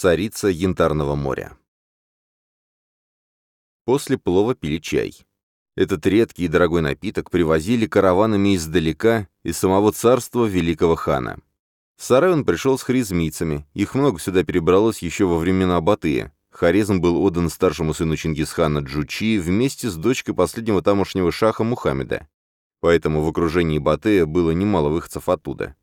царица Янтарного моря. После плова пили чай. Этот редкий и дорогой напиток привозили караванами издалека, из самого царства великого хана. В сарай он пришел с харизмийцами, их много сюда перебралось еще во времена Батыя. Харизм был отдан старшему сыну Чингисхана Джучи вместе с дочкой последнего тамошнего шаха Мухаммеда. Поэтому в окружении Батыя было немало выходцев оттуда.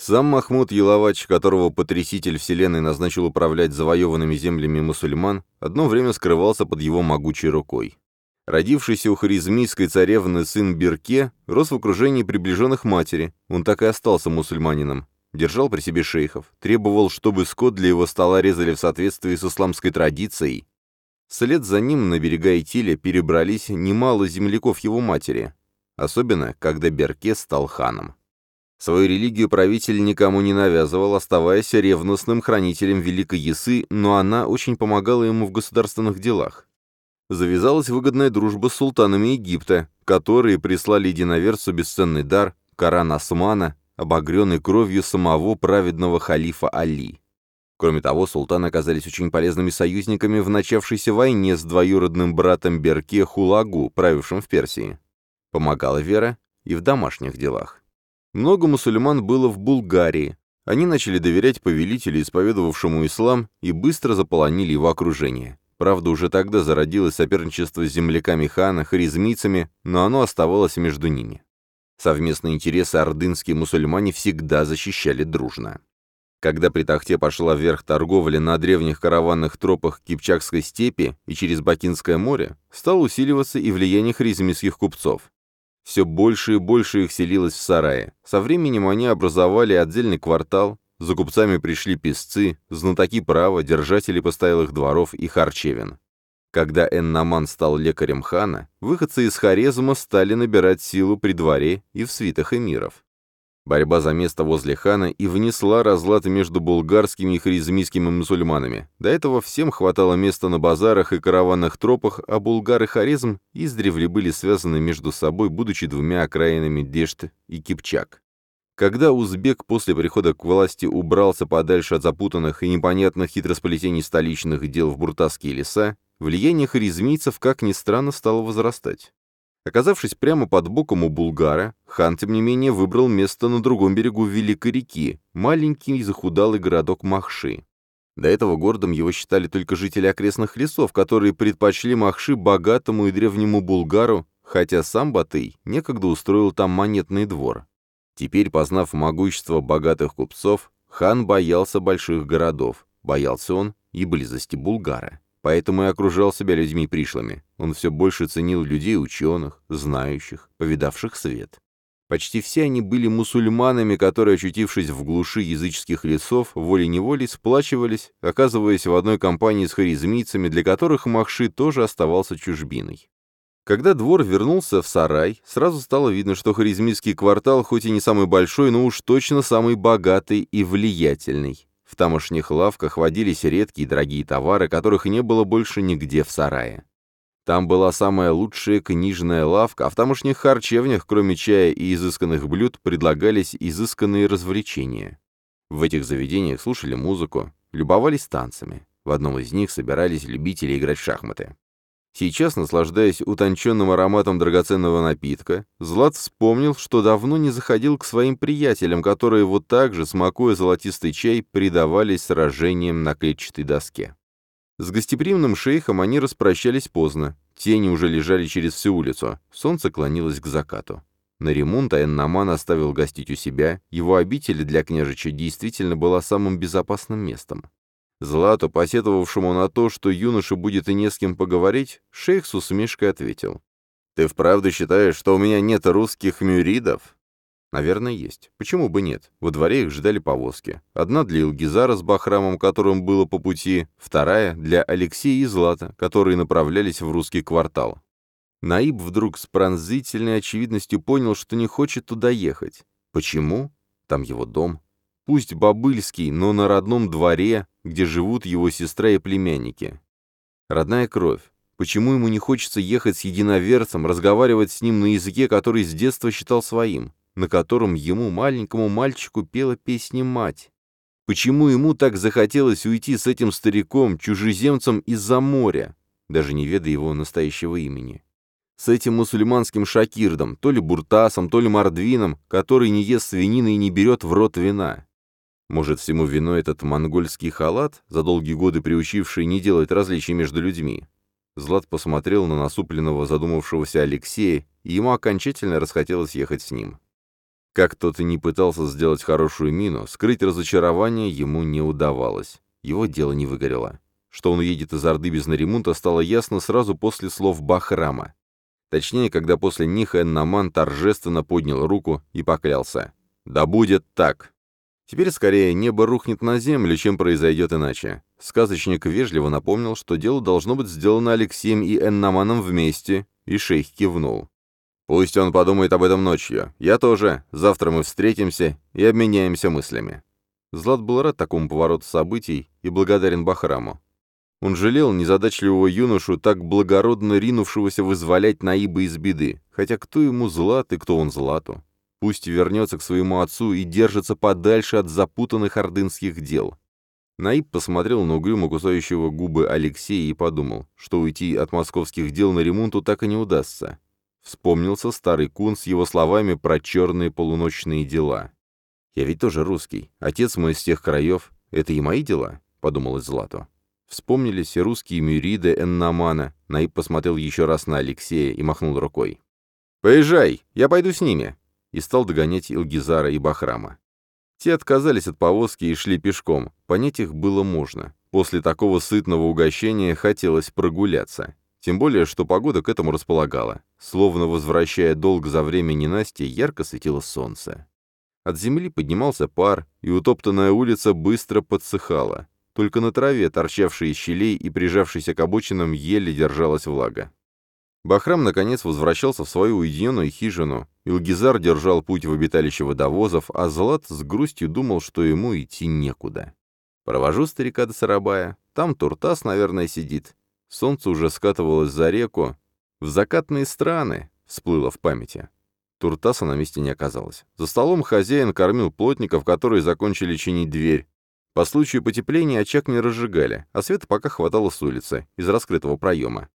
Сам Махмуд Еловач, которого потряситель вселенной назначил управлять завоеванными землями мусульман, одно время скрывался под его могучей рукой. Родившийся у харизмийской царевны сын Берке рос в окружении приближенных матери, он так и остался мусульманином, держал при себе шейхов, требовал, чтобы скот для его стола резали в соответствии с исламской традицией. Вслед за ним на берега Итиля перебрались немало земляков его матери, особенно когда Берке стал ханом. Свою религию правитель никому не навязывал, оставаясь ревностным хранителем Великой Ясы, но она очень помогала ему в государственных делах. Завязалась выгодная дружба с султанами Египта, которые прислали единоверцу бесценный дар, Коран Османа, обогренный кровью самого праведного халифа Али. Кроме того, султаны оказались очень полезными союзниками в начавшейся войне с двоюродным братом Берке Хулагу, правившим в Персии. Помогала вера и в домашних делах. Много мусульман было в Булгарии. Они начали доверять повелителю, исповедовавшему ислам, и быстро заполонили его окружение. Правда, уже тогда зародилось соперничество с земляками хана, харизмийцами, но оно оставалось между ними. Совместные интересы ордынские мусульмане всегда защищали дружно. Когда при Тахте пошла вверх торговля на древних караванных тропах Кипчакской степи и через Бакинское море, стало усиливаться и влияние харизмийских купцов. Все больше и больше их селилось в сарае. Со временем они образовали отдельный квартал, за купцами пришли песцы, знатоки права, держатели постоялых дворов и харчевин. Когда Эннаман стал лекарем хана, выходцы из Хорезма стали набирать силу при дворе и в свитах эмиров. Борьба за место возле хана и внесла разлад между булгарскими и харизмийскими мусульманами. До этого всем хватало места на базарах и караванных тропах, а булгар и харизм издревле были связаны между собой, будучи двумя окраинами Дешт и Кипчак. Когда узбек после прихода к власти убрался подальше от запутанных и непонятных хитросплетений столичных дел в буртасские леса, влияние харизмийцев, как ни странно, стало возрастать. Оказавшись прямо под боком у Булгара, хан, тем не менее, выбрал место на другом берегу Великой реки, маленький захудалый городок Махши. До этого городом его считали только жители окрестных лесов, которые предпочли Махши богатому и древнему Булгару, хотя сам Батый некогда устроил там монетный двор. Теперь, познав могущество богатых купцов, хан боялся больших городов, боялся он и близости Булгара поэтому и окружал себя людьми пришлыми. Он все больше ценил людей ученых, знающих, повидавших свет. Почти все они были мусульманами, которые, очутившись в глуши языческих лесов, волей-неволей сплачивались, оказываясь в одной компании с харизмийцами, для которых Махши тоже оставался чужбиной. Когда двор вернулся в сарай, сразу стало видно, что харизмийский квартал хоть и не самый большой, но уж точно самый богатый и влиятельный. В тамошних лавках водились редкие и дорогие товары, которых не было больше нигде в сарае. Там была самая лучшая книжная лавка, а в тамошних харчевнях, кроме чая и изысканных блюд, предлагались изысканные развлечения. В этих заведениях слушали музыку, любовались танцами. В одном из них собирались любители играть в шахматы. Сейчас, наслаждаясь утонченным ароматом драгоценного напитка, Злат вспомнил, что давно не заходил к своим приятелям, которые вот так же, смакуя золотистый чай, предавались сражениям на клетчатой доске. С гостеприимным шейхом они распрощались поздно. Тени уже лежали через всю улицу. Солнце клонилось к закату. На ремонт Эннаман оставил гостить у себя. Его обитель для княжича действительно была самым безопасным местом. Злату, посетовавшему на то, что юноше будет и не с кем поговорить, шейх с усмешкой ответил. «Ты вправду считаешь, что у меня нет русских мюридов?» Наверное, есть. Почему бы нет? Во дворе их ждали повозки. Одна для Илгизара с Бахрамом, которым было по пути, вторая для Алексея и Злата, которые направлялись в русский квартал. Наиб вдруг с пронзительной очевидностью понял, что не хочет туда ехать. Почему? Там его дом, пусть бабыльский, но на родном дворе, где живут его сестра и племянники. Родная кровь. Почему ему не хочется ехать с единоверцем, разговаривать с ним на языке, который с детства считал своим, на котором ему, маленькому мальчику, пела песни мать? Почему ему так захотелось уйти с этим стариком, чужеземцем из-за моря, даже не ведая его настоящего имени? С этим мусульманским шакирдом, то ли буртасом, то ли мордвином, который не ест свинины и не берет в рот вина. Может, всему виной этот монгольский халат, за долгие годы приучивший не делать различий между людьми? Злат посмотрел на насупленного задумавшегося Алексея, и ему окончательно расхотелось ехать с ним. Как тот и не пытался сделать хорошую мину, скрыть разочарование ему не удавалось. Его дело не выгорело. Что он уедет из Орды без наремонта, стало ясно сразу после слов Бахрама. Точнее, когда после них Эннаман торжественно поднял руку и поклялся. «Да будет так!» Теперь скорее небо рухнет на землю, чем произойдет иначе. Сказочник вежливо напомнил, что дело должно быть сделано Алексеем и Эннаманом вместе, и шейх кивнул. «Пусть он подумает об этом ночью. Я тоже. Завтра мы встретимся и обменяемся мыслями». Злат был рад такому повороту событий и благодарен Бахраму. Он жалел незадачливого юношу, так благородно ринувшегося вызволять Наиба из беды, хотя кто ему Злат и кто он Злату. Пусть вернется к своему отцу и держится подальше от запутанных ордынских дел. Наиб посмотрел на угрюмо кусающего губы Алексея и подумал, что уйти от московских дел на ремонту так и не удастся. Вспомнился старый кун с его словами про черные полуночные дела. «Я ведь тоже русский. Отец мой из тех краев. Это и мои дела?» — подумалось Злату. Вспомнились и русские мюриды Эннамана. Наиб посмотрел еще раз на Алексея и махнул рукой. «Поезжай, я пойду с ними и стал догонять Илгизара и Бахрама. Те отказались от повозки и шли пешком, понять их было можно. После такого сытного угощения хотелось прогуляться. Тем более, что погода к этому располагала. Словно возвращая долг за время ненастья, ярко светило солнце. От земли поднимался пар, и утоптанная улица быстро подсыхала. Только на траве, торчавшей из щелей и прижавшейся к обочинам, еле держалась влага. Бахрам, наконец, возвращался в свою уединенную хижину. Илгизар держал путь в обиталище водовозов, а Злат с грустью думал, что ему идти некуда. Провожу старика до Сарабая. Там Туртас, наверное, сидит. Солнце уже скатывалось за реку. В закатные страны, всплыло в памяти. Туртаса на месте не оказалось. За столом хозяин кормил плотников, которые закончили чинить дверь. По случаю потепления очаг не разжигали, а света пока хватало с улицы, из раскрытого проема.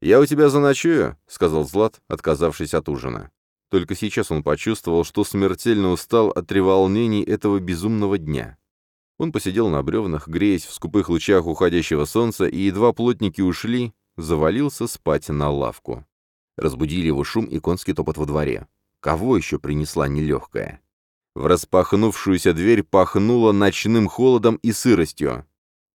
«Я у тебя заночую», — сказал Злат, отказавшись от ужина. Только сейчас он почувствовал, что смертельно устал от треволнений этого безумного дня. Он посидел на бревнах, греясь в скупых лучах уходящего солнца, и едва плотники ушли, завалился спать на лавку. Разбудили его шум и конский топот во дворе. Кого еще принесла нелегкая? В распахнувшуюся дверь пахнуло ночным холодом и сыростью.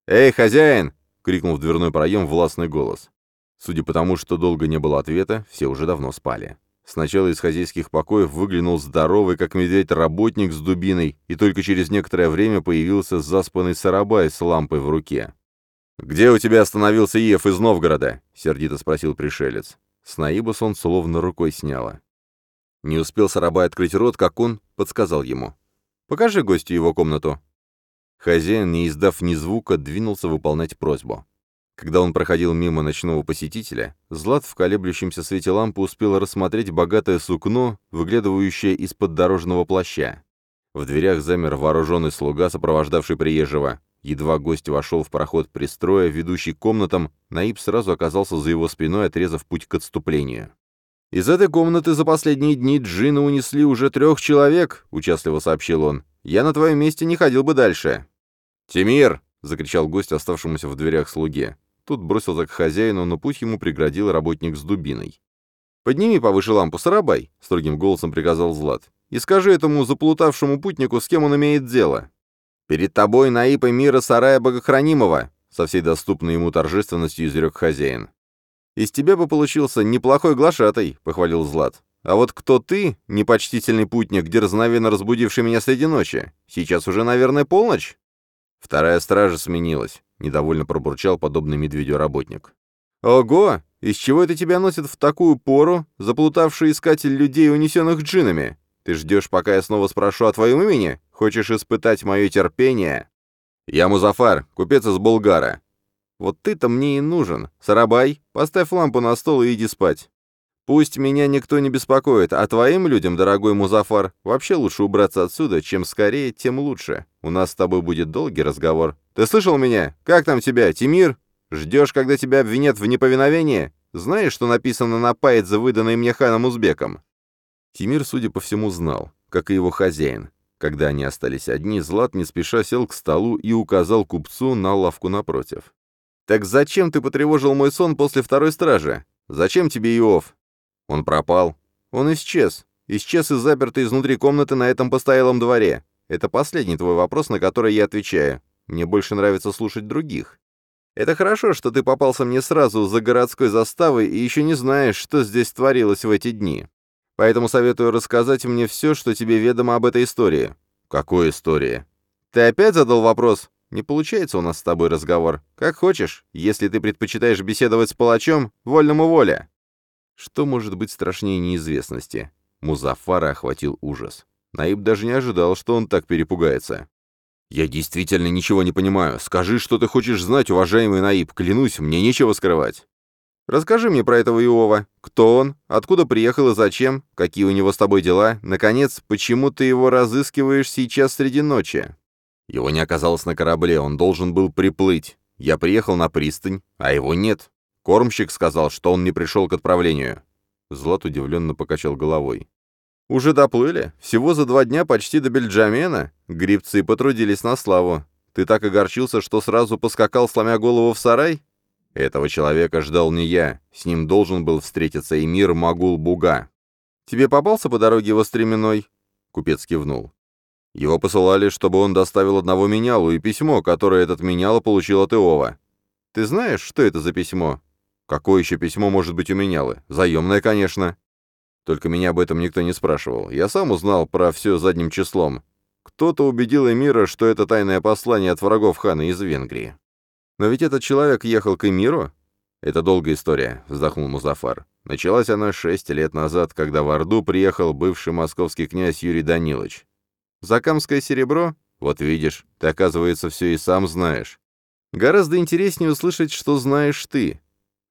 «Эй, хозяин!» — крикнул в дверной проем властный голос. Судя по тому, что долго не было ответа, все уже давно спали. Сначала из хозяйских покоев выглянул здоровый, как медведь, работник с дубиной, и только через некоторое время появился заспанный сарабай с лампой в руке. «Где у тебя остановился Иев из Новгорода?» — сердито спросил пришелец. С Наибус он словно рукой сняло. Не успел Сарабай открыть рот, как он подсказал ему. «Покажи гостю его комнату». Хозяин, не издав ни звука, двинулся выполнять просьбу. Когда он проходил мимо ночного посетителя, Злат в колеблющемся свете лампы успел рассмотреть богатое сукно, выглядывающее из-под дорожного плаща. В дверях замер вооруженный слуга, сопровождавший приезжего. Едва гость вошел в проход пристроя, ведущий комнатам, Наиб сразу оказался за его спиной, отрезав путь к отступлению. «Из этой комнаты за последние дни джины унесли уже трех человек», — участливо сообщил он. «Я на твоем месте не ходил бы дальше». «Тимир!» — закричал гость, оставшемуся в дверях слуге. Тут бросился к хозяину, но путь ему преградил работник с дубиной. «Подними повыше лампу, Сарабай», — строгим голосом приказал Злат. «И скажи этому заплутавшему путнику, с кем он имеет дело». «Перед тобой Наипа мира Сарая Богохранимого», — со всей доступной ему торжественностью изрек хозяин. «Из тебя бы получился неплохой глашатай», — похвалил Злат. «А вот кто ты, непочтительный путник, дерзновенно разбудивший меня среди ночи? Сейчас уже, наверное, полночь?» Вторая стража сменилась. — недовольно пробурчал подобный медведю работник. «Ого! Из чего это тебя носит в такую пору, заплутавший искатель людей, унесенных джинами? Ты ждешь, пока я снова спрошу о твоем имени? Хочешь испытать мое терпение?» «Я Музафар, купец из Булгара». «Вот ты-то мне и нужен. Сарабай, поставь лампу на стол и иди спать». Пусть меня никто не беспокоит, а твоим людям, дорогой Музафар, вообще лучше убраться отсюда, чем скорее, тем лучше. У нас с тобой будет долгий разговор. Ты слышал меня? Как там тебя, Тимир? Ждешь, когда тебя обвинят в неповиновении? Знаешь, что написано на паидзе, выданной мне ханом Узбеком?» Тимир, судя по всему, знал, как и его хозяин. Когда они остались одни, Злат не спеша сел к столу и указал купцу на лавку напротив. «Так зачем ты потревожил мой сон после второй стражи? Зачем тебе Иов? Он пропал. Он исчез. Исчез и запертый изнутри комнаты на этом постоялом дворе. Это последний твой вопрос, на который я отвечаю. Мне больше нравится слушать других. Это хорошо, что ты попался мне сразу за городской заставой и еще не знаешь, что здесь творилось в эти дни. Поэтому советую рассказать мне все, что тебе ведомо об этой истории». «Какой истории?» «Ты опять задал вопрос?» «Не получается у нас с тобой разговор. Как хочешь. Если ты предпочитаешь беседовать с палачом, вольному воля». Что может быть страшнее неизвестности? Музафара охватил ужас. Наиб даже не ожидал, что он так перепугается. «Я действительно ничего не понимаю. Скажи, что ты хочешь знать, уважаемый Наиб. Клянусь, мне нечего скрывать». «Расскажи мне про этого Иова. Кто он? Откуда приехал и зачем? Какие у него с тобой дела? Наконец, почему ты его разыскиваешь сейчас среди ночи?» Его не оказалось на корабле, он должен был приплыть. Я приехал на пристань, а его нет. Кормщик сказал, что он не пришел к отправлению. Злат удивленно покачал головой. «Уже доплыли? Всего за два дня почти до Бельджамена? Грибцы потрудились на славу. Ты так огорчился, что сразу поскакал, сломя голову в сарай? Этого человека ждал не я. С ним должен был встретиться эмир Магул-Буга. Тебе попался по дороге его стременной?» Купец кивнул. Его посылали, чтобы он доставил одного менялу и письмо, которое этот меняло получил от Иова. Ты знаешь, что это за письмо? Какое еще письмо может быть у менялы? Заемное, конечно. Только меня об этом никто не спрашивал. Я сам узнал про все задним числом. Кто-то убедил Эмира, что это тайное послание от врагов хана из Венгрии. Но ведь этот человек ехал к Эмиру? Это долгая история, вздохнул Музафар. Началась она шесть лет назад, когда в Орду приехал бывший московский князь Юрий Данилович. Закамское серебро? Вот видишь, ты, оказывается, все и сам знаешь. Гораздо интереснее услышать, что знаешь ты.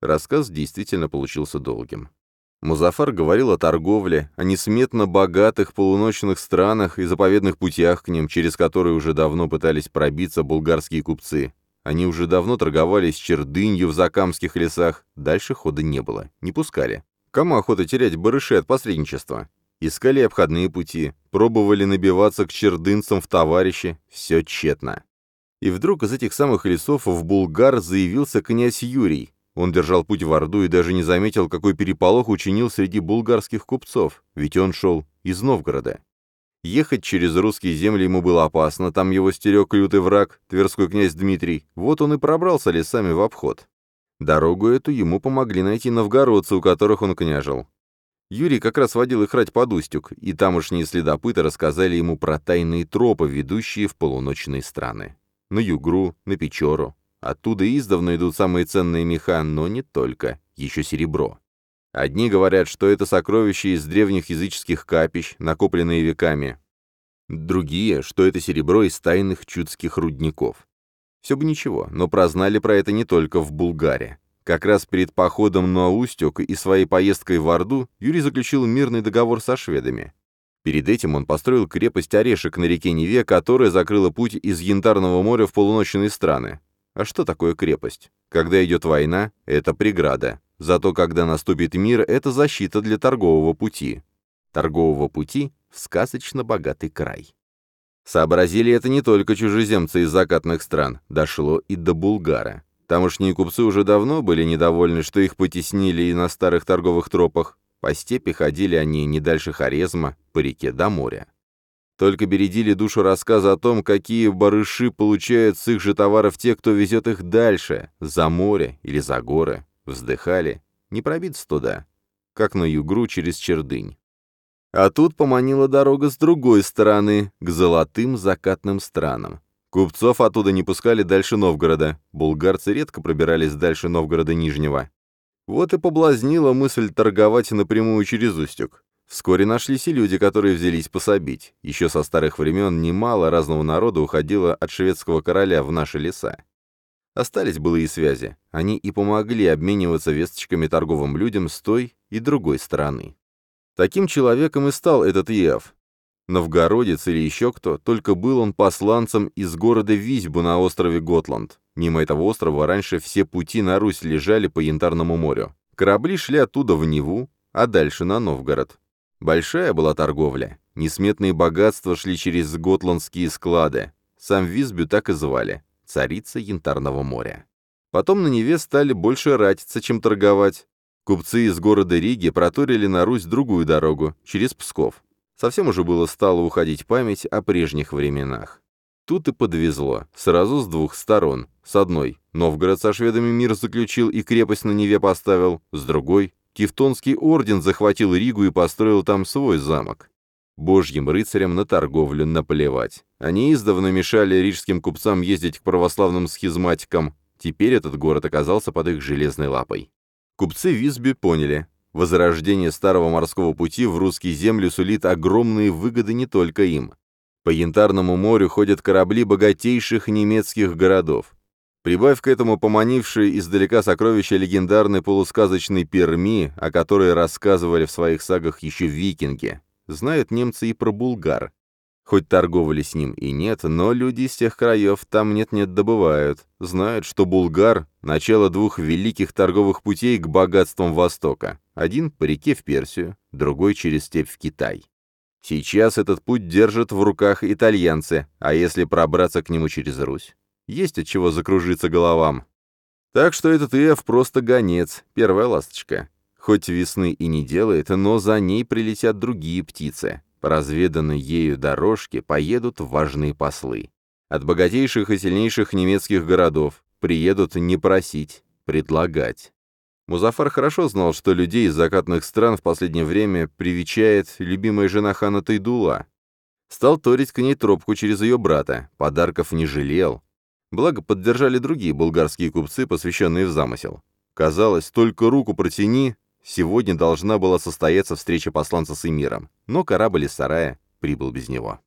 Рассказ действительно получился долгим. Музафар говорил о торговле, о несметно богатых полуночных странах и заповедных путях к ним, через которые уже давно пытались пробиться булгарские купцы. Они уже давно торговали с чердынью в закамских лесах, дальше хода не было, не пускали. Кому охота терять барыши от посредничества? Искали обходные пути, пробовали набиваться к чердынцам в товарищи, все тщетно. И вдруг из этих самых лесов в Булгар заявился князь Юрий, он держал путь в Орду и даже не заметил, какой переполох учинил среди булгарских купцов, ведь он шел из Новгорода. Ехать через русские земли ему было опасно, там его стерег лютый враг, тверской князь Дмитрий, вот он и пробрался лесами в обход. Дорогу эту ему помогли найти новгородцы, у которых он княжил. Юрий как раз водил их рать под Устюг, и тамошние следопыты рассказали ему про тайные тропы, ведущие в полуночные страны. На Югру, на Печору, Оттуда издавна идут самые ценные меха, но не только, еще серебро. Одни говорят, что это сокровища из древних языческих капищ, накопленные веками. Другие, что это серебро из тайных чудских рудников. Все бы ничего, но прознали про это не только в Булгаре. Как раз перед походом на Устюг и своей поездкой в Орду Юрий заключил мирный договор со шведами. Перед этим он построил крепость Орешек на реке Неве, которая закрыла путь из Янтарного моря в полуночные страны. А что такое крепость? Когда идет война, это преграда. Зато когда наступит мир, это защита для торгового пути. Торгового пути в сказочно богатый край. Сообразили это не только чужеземцы из закатных стран, дошло и до Булгара. Тамошние купцы уже давно были недовольны, что их потеснили и на старых торговых тропах. По степи ходили они не дальше Хорезма, по реке до моря. Только бередили душу рассказа о том, какие барыши получают с их же товаров те, кто везет их дальше, за море или за горы. Вздыхали. Не пробиться туда. Как на югру через Чердынь. А тут поманила дорога с другой стороны, к золотым закатным странам. Купцов оттуда не пускали дальше Новгорода. Булгарцы редко пробирались дальше Новгорода Нижнего. Вот и поблазнила мысль торговать напрямую через Устюг. Вскоре нашлись и люди, которые взялись пособить. Еще со старых времен немало разного народа уходило от шведского короля в наши леса. Остались было и связи. Они и помогли обмениваться весточками торговым людям с той и другой стороны. Таким человеком и стал этот Иев. Новгородец или еще кто, только был он посланцем из города Визьбу на острове Готланд. Мимо этого острова раньше все пути на Русь лежали по Янтарному морю. Корабли шли оттуда в Неву, а дальше на Новгород. Большая была торговля. Несметные богатства шли через готландские склады. Сам Визбю так и звали — царица Янтарного моря. Потом на Неве стали больше ратиться, чем торговать. Купцы из города Риги проторили на Русь другую дорогу, через Псков. Совсем уже было стало уходить память о прежних временах. Тут и подвезло, сразу с двух сторон. С одной — Новгород со шведами мир заключил и крепость на Неве поставил, с другой — Тевтонский орден захватил Ригу и построил там свой замок. Божьим рыцарям на торговлю наплевать. Они издавна мешали рижским купцам ездить к православным схизматикам, теперь этот город оказался под их железной лапой. Купцы Висби поняли, возрождение старого морского пути в русские земли сулит огромные выгоды не только им. По Янтарному морю ходят корабли богатейших немецких городов. Прибавь к этому поманившие издалека сокровища легендарной полусказочной Перми, о которой рассказывали в своих сагах еще викинги. Знают немцы и про Булгар. Хоть торговали с ним и нет, но люди из тех краев там нет-нет добывают. Знают, что Булгар — начало двух великих торговых путей к богатствам Востока. Один по реке в Персию, другой через степь в Китай. Сейчас этот путь держат в руках итальянцы, а если пробраться к нему через Русь? Есть от чего закружиться головам. Так что этот Эф просто гонец, первая ласточка. Хоть весны и не делает, но за ней прилетят другие птицы. По разведанной ею дорожке поедут важные послы. От богатейших и сильнейших немецких городов приедут не просить, предлагать. Музафар хорошо знал, что людей из закатных стран в последнее время привечает любимая жена хана Тайдула. Стал торить к ней тропку через ее брата, подарков не жалел. Благо поддержали другие булгарские купцы, посвященные в замысел. Казалось, только руку протяни, сегодня должна была состояться встреча посланца с эмиром, но корабль из сарая прибыл без него.